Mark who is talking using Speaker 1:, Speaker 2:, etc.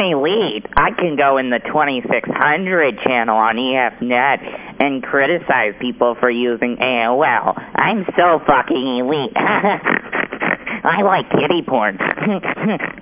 Speaker 1: elite. I can go in the 2600 channel on EFNet and criticize people for using AOL. I'm so fucking elite. I like kitty porn.